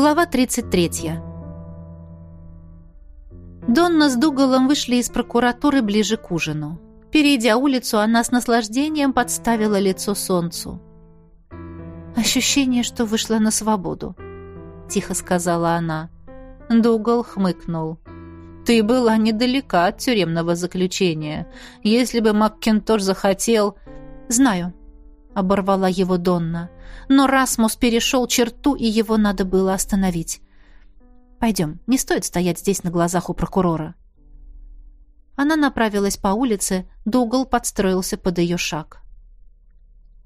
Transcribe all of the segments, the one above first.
Глава 33. Донна с Дугалом вышли из прокуратуры ближе к ужину. Перейдя улицу, она с наслаждением подставила лицо солнцу. «Ощущение, что вышла на свободу», — тихо сказала она. Дугал хмыкнул. «Ты была недалека от тюремного заключения. Если бы Маккентош захотел...» «Знаю», — оборвала его Донна но Расмус перешел черту, и его надо было остановить. «Пойдем, не стоит стоять здесь на глазах у прокурора». Она направилась по улице, Дугал подстроился под ее шаг.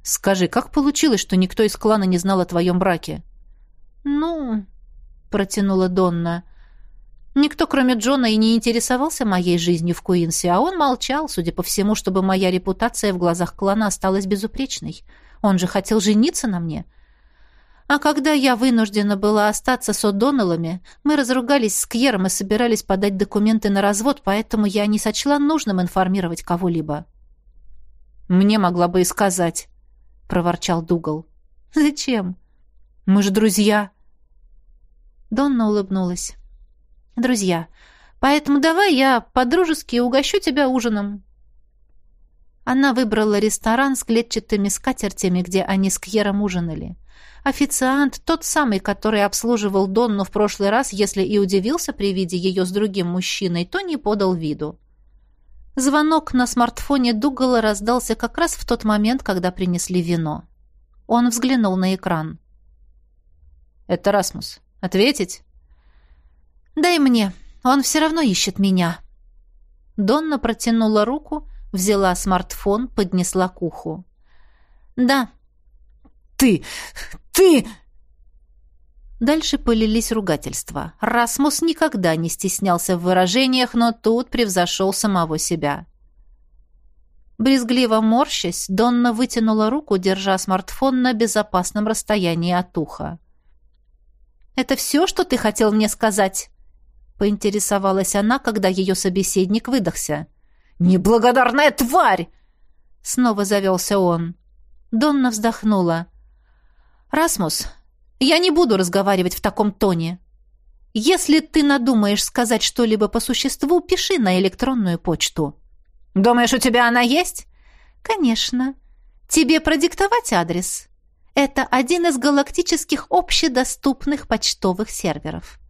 «Скажи, как получилось, что никто из клана не знал о твоем браке?» «Ну...» — протянула Донна. «Никто, кроме Джона, и не интересовался моей жизнью в Куинсе, а он молчал, судя по всему, чтобы моя репутация в глазах клана осталась безупречной. Он же хотел жениться на мне. А когда я вынуждена была остаться с О'Доннеллами, мы разругались с Кьером и собирались подать документы на развод, поэтому я не сочла нужным информировать кого-либо. «Мне могла бы и сказать», — проворчал Дугал. «Зачем? Мы же друзья». Донна улыбнулась. «Друзья, поэтому давай я по-дружески угощу тебя ужином. Она выбрала ресторан с клетчатыми скатертями, где они с Кьером ужинали. Официант, тот самый, который обслуживал Донну в прошлый раз, если и удивился при виде ее с другим мужчиной, то не подал виду. Звонок на смартфоне Дугала раздался как раз в тот момент, когда принесли вино. Он взглянул на экран. «Это Расмус. Ответить?» «Дай мне. Он все равно ищет меня». Донна протянула руку, Взяла смартфон, поднесла к уху. «Да». «Ты! Ты!» Дальше полились ругательства. Расмус никогда не стеснялся в выражениях, но тут превзошел самого себя. Брезгливо морщась, Донна вытянула руку, держа смартфон на безопасном расстоянии от уха. «Это все, что ты хотел мне сказать?» — поинтересовалась она, когда ее собеседник выдохся. «Неблагодарная тварь!» Снова завелся он. Донна вздохнула. «Расмус, я не буду разговаривать в таком тоне. Если ты надумаешь сказать что-либо по существу, пиши на электронную почту». «Думаешь, у тебя она есть?» «Конечно. Тебе продиктовать адрес?» Это один из галактических общедоступных почтовых серверов.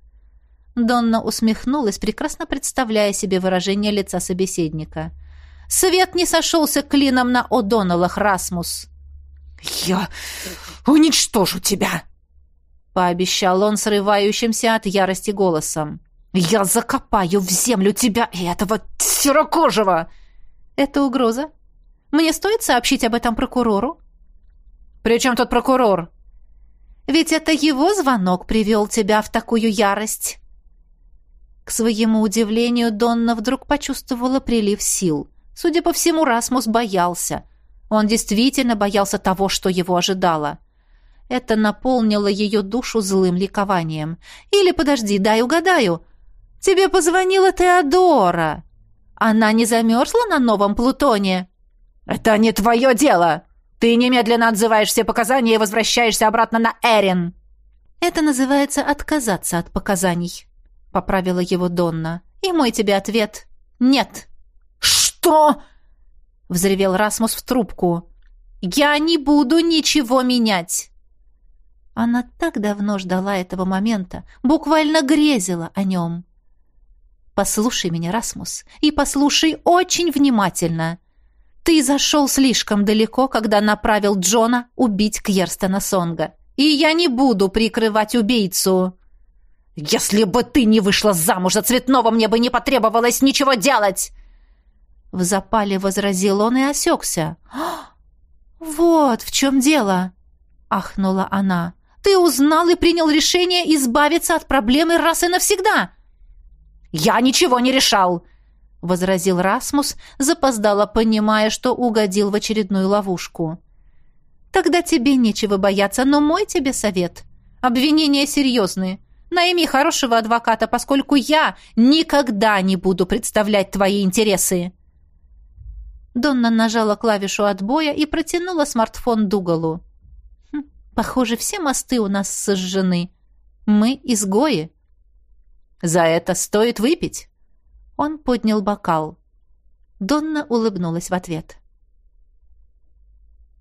Донна усмехнулась, прекрасно представляя себе выражение лица собеседника. «Свет не сошелся клином на О'Доннеллах, Расмус!» «Я уничтожу тебя!» — пообещал он срывающимся от ярости голосом. «Я закопаю в землю тебя и этого серокожего!» «Это угроза? Мне стоит сообщить об этом прокурору?» «При чем тут прокурор?» «Ведь это его звонок привел тебя в такую ярость!» К своему удивлению, Донна вдруг почувствовала прилив сил. Судя по всему, Расмус боялся. Он действительно боялся того, что его ожидало. Это наполнило ее душу злым ликованием. «Или, подожди, дай угадаю. Тебе позвонила Теодора. Она не замерзла на новом Плутоне?» «Это не твое дело! Ты немедленно отзываешь все показания и возвращаешься обратно на Эрин!» «Это называется отказаться от показаний», — поправила его Донна. «И мой тебе ответ — нет». «Что?» — взревел Расмус в трубку. «Я не буду ничего менять!» Она так давно ждала этого момента, буквально грезила о нем. «Послушай меня, Расмус, и послушай очень внимательно. Ты зашел слишком далеко, когда направил Джона убить Кьерстена Сонга, и я не буду прикрывать убийцу!» «Если бы ты не вышла замуж за цветного, мне бы не потребовалось ничего делать!» В запале возразил он и осекся. «Вот в чем дело!» — ахнула она. «Ты узнал и принял решение избавиться от проблемы раз и навсегда!» «Я ничего не решал!» — возразил Расмус, запоздало понимая, что угодил в очередную ловушку. «Тогда тебе нечего бояться, но мой тебе совет. Обвинения серьезные. Найми хорошего адвоката, поскольку я никогда не буду представлять твои интересы». Донна нажала клавишу отбоя и протянула смартфон Дугалу. «Хм, «Похоже, все мосты у нас сожжены», — Мы изгои. За это стоит выпить. Он поднял бокал. Донна улыбнулась в ответ.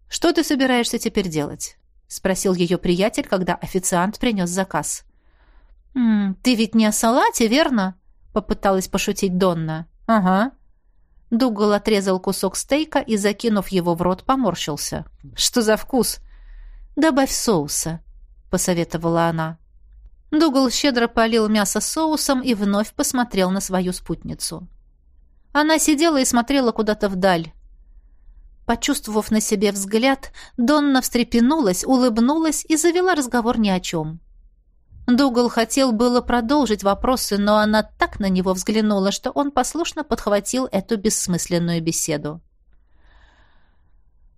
«Что ты собираешься теперь делать?» — спросил ее приятель, когда официант принес заказ. «М -м, «Ты ведь не о салате, верно?» — попыталась пошутить Донна. «Ага». Дугал отрезал кусок стейка и, закинув его в рот, поморщился. «Что за вкус?» «Добавь соуса», — посоветовала она. Дугал щедро полил мясо соусом и вновь посмотрел на свою спутницу. Она сидела и смотрела куда-то вдаль. Почувствовав на себе взгляд, Донна встрепенулась, улыбнулась и завела разговор ни о чем. Дугал хотел было продолжить вопросы, но она так на него взглянула, что он послушно подхватил эту бессмысленную беседу.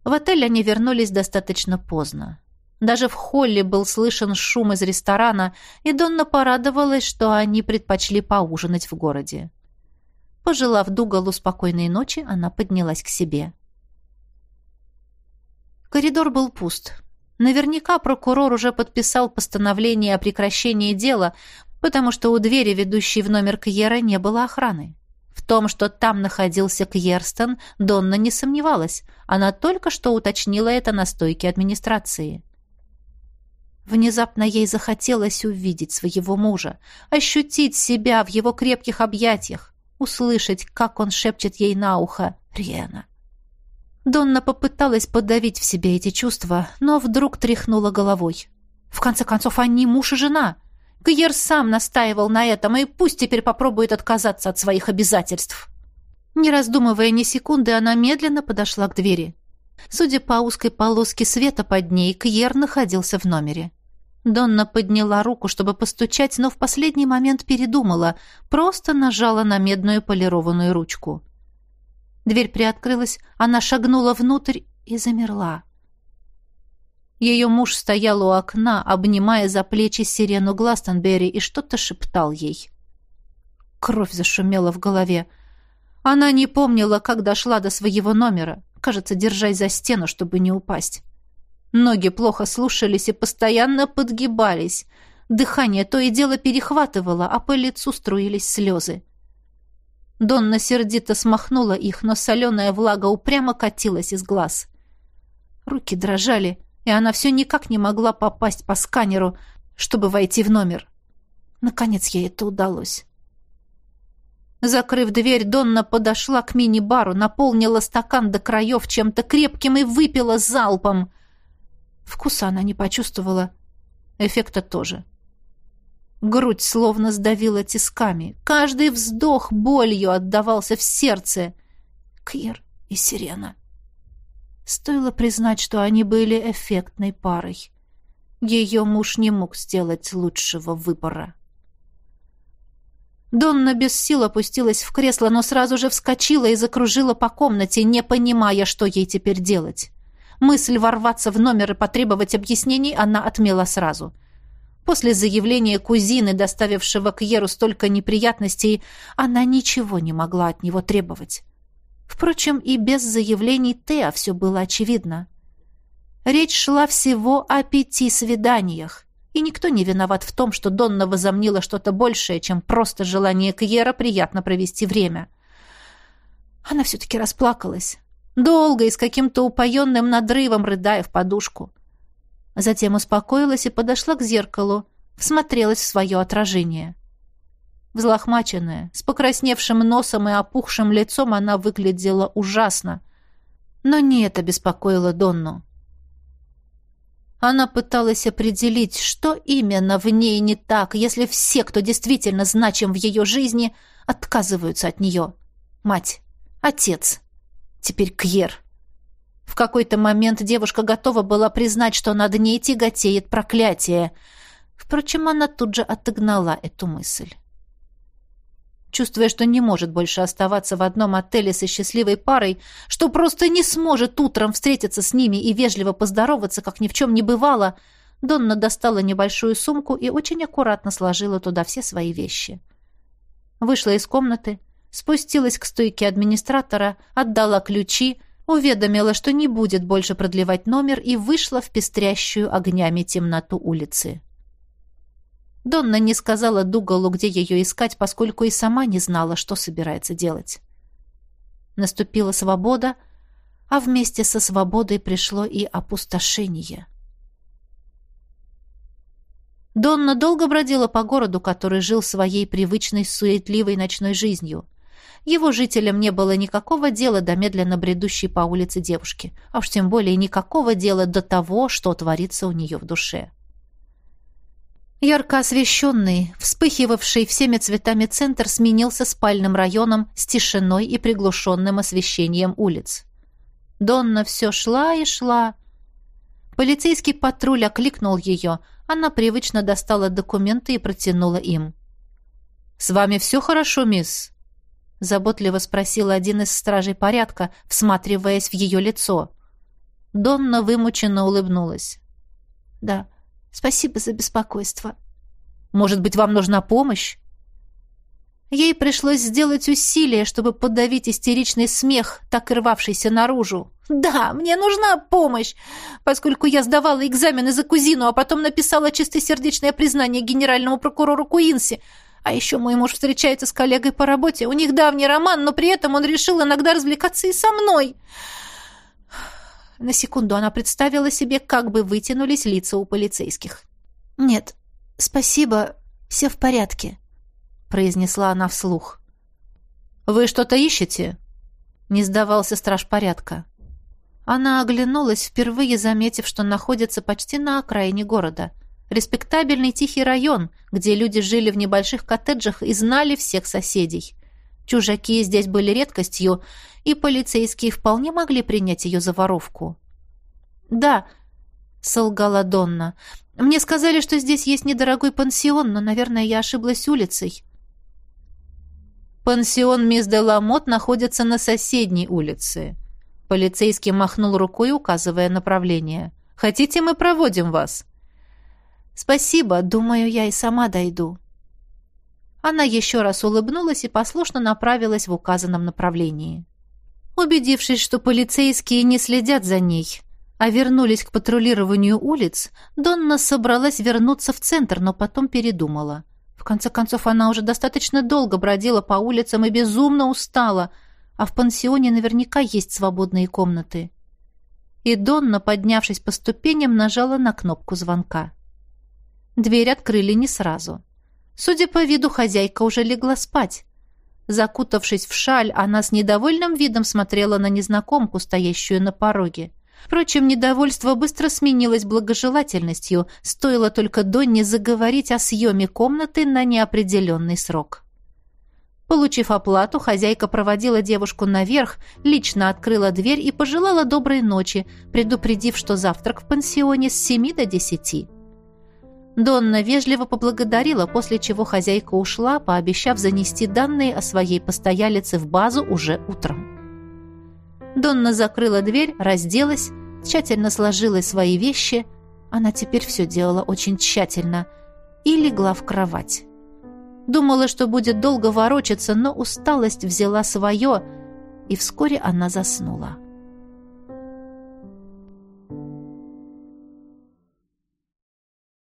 В отель они вернулись достаточно поздно. Даже в холле был слышен шум из ресторана, и Донна порадовалась, что они предпочли поужинать в городе. Пожелав Дугалу спокойной ночи, она поднялась к себе. Коридор был пуст. Наверняка прокурор уже подписал постановление о прекращении дела, потому что у двери, ведущей в номер Кьера, не было охраны. В том, что там находился Кьерстон, Донна не сомневалась. Она только что уточнила это на стойке администрации. Внезапно ей захотелось увидеть своего мужа, ощутить себя в его крепких объятиях, услышать, как он шепчет ей на ухо «Риэна». Донна попыталась подавить в себе эти чувства, но вдруг тряхнула головой. В конце концов, они муж и жена. Кьер сам настаивал на этом, и пусть теперь попробует отказаться от своих обязательств. Не раздумывая ни секунды, она медленно подошла к двери. Судя по узкой полоске света под ней, Кьер находился в номере. Донна подняла руку, чтобы постучать, но в последний момент передумала, просто нажала на медную полированную ручку. Дверь приоткрылась, она шагнула внутрь и замерла. Ее муж стоял у окна, обнимая за плечи сирену Гластонберри, и что-то шептал ей. Кровь зашумела в голове. Она не помнила, как дошла до своего номера кажется, держась за стену, чтобы не упасть. Ноги плохо слушались и постоянно подгибались. Дыхание то и дело перехватывало, а по лицу струились слезы. Донна сердито смахнула их, но соленая влага упрямо катилась из глаз. Руки дрожали, и она все никак не могла попасть по сканеру, чтобы войти в номер. Наконец ей это удалось. Закрыв дверь, Донна подошла к мини-бару, наполнила стакан до краев чем-то крепким и выпила залпом. Вкуса она не почувствовала. Эффекта тоже. Грудь словно сдавила тисками. Каждый вздох болью отдавался в сердце. Кьер и Сирена. Стоило признать, что они были эффектной парой. Ее муж не мог сделать лучшего выбора. Донна без сил опустилась в кресло, но сразу же вскочила и закружила по комнате, не понимая, что ей теперь делать. Мысль ворваться в номер и потребовать объяснений она отмела сразу. После заявления кузины, доставившего к Еру столько неприятностей, она ничего не могла от него требовать. Впрочем, и без заявлений Теа все было очевидно. Речь шла всего о пяти свиданиях и никто не виноват в том, что Донна возомнила что-то большее, чем просто желание Кьера приятно провести время. Она все-таки расплакалась. Долго и с каким-то упоенным надрывом, рыдая в подушку. Затем успокоилась и подошла к зеркалу, всмотрелась в свое отражение. Взлохмаченная, с покрасневшим носом и опухшим лицом она выглядела ужасно. Но не это беспокоило Донну. Она пыталась определить, что именно в ней не так, если все, кто действительно значим в ее жизни, отказываются от нее. Мать, отец, теперь Кьер. В какой-то момент девушка готова была признать, что над ней тяготеет проклятие. Впрочем, она тут же отогнала эту мысль. Чувствуя, что не может больше оставаться в одном отеле со счастливой парой, что просто не сможет утром встретиться с ними и вежливо поздороваться, как ни в чем не бывало, Донна достала небольшую сумку и очень аккуратно сложила туда все свои вещи. Вышла из комнаты, спустилась к стойке администратора, отдала ключи, уведомила, что не будет больше продлевать номер и вышла в пестрящую огнями темноту улицы. Донна не сказала Дугалу, где ее искать, поскольку и сама не знала, что собирается делать. Наступила свобода, а вместе со свободой пришло и опустошение. Донна долго бродила по городу, который жил своей привычной суетливой ночной жизнью. Его жителям не было никакого дела до медленно бредущей по улице девушки, а уж тем более никакого дела до того, что творится у нее в душе. Ярко освещенный, вспыхивавший всеми цветами центр сменился спальным районом с тишиной и приглушенным освещением улиц. Донна все шла и шла. Полицейский патруль окликнул ее. Она привычно достала документы и протянула им. «С вами все хорошо, мисс?» Заботливо спросил один из стражей порядка, всматриваясь в ее лицо. Донна вымученно улыбнулась. «Да, спасибо за беспокойство». «Может быть, вам нужна помощь?» Ей пришлось сделать усилие, чтобы подавить истеричный смех, так и рвавшийся наружу. «Да, мне нужна помощь, поскольку я сдавала экзамены за кузину, а потом написала чистосердечное признание генеральному прокурору Куинси, а еще мой муж встречается с коллегой по работе. У них давний роман, но при этом он решил иногда развлекаться и со мной. На секунду она представила себе, как бы вытянулись лица у полицейских. «Нет, спасибо, все в порядке», — произнесла она вслух. «Вы что-то ищете?» — не сдавался страж порядка. Она оглянулась, впервые заметив, что находится почти на окраине города — Респектабельный тихий район, где люди жили в небольших коттеджах и знали всех соседей. Чужаки здесь были редкостью, и полицейские вполне могли принять ее за воровку. «Да», — солгала Донна, — «мне сказали, что здесь есть недорогой пансион, но, наверное, я ошиблась улицей». «Пансион мисс де Ламот находится на соседней улице». Полицейский махнул рукой, указывая направление. «Хотите, мы проводим вас?» «Спасибо, думаю, я и сама дойду». Она еще раз улыбнулась и послушно направилась в указанном направлении. Убедившись, что полицейские не следят за ней, а вернулись к патрулированию улиц, Донна собралась вернуться в центр, но потом передумала. В конце концов, она уже достаточно долго бродила по улицам и безумно устала, а в пансионе наверняка есть свободные комнаты. И Донна, поднявшись по ступеням, нажала на кнопку звонка. Дверь открыли не сразу. Судя по виду, хозяйка уже легла спать. Закутавшись в шаль, она с недовольным видом смотрела на незнакомку, стоящую на пороге. Впрочем, недовольство быстро сменилось благожелательностью, стоило только Донне заговорить о съеме комнаты на неопределенный срок. Получив оплату, хозяйка проводила девушку наверх, лично открыла дверь и пожелала доброй ночи, предупредив, что завтрак в пансионе с семи до десяти. Донна вежливо поблагодарила, после чего хозяйка ушла, пообещав занести данные о своей постоялице в базу уже утром. Донна закрыла дверь, разделась, тщательно сложила свои вещи, она теперь все делала очень тщательно, и легла в кровать. Думала, что будет долго ворочаться, но усталость взяла свое, и вскоре она заснула.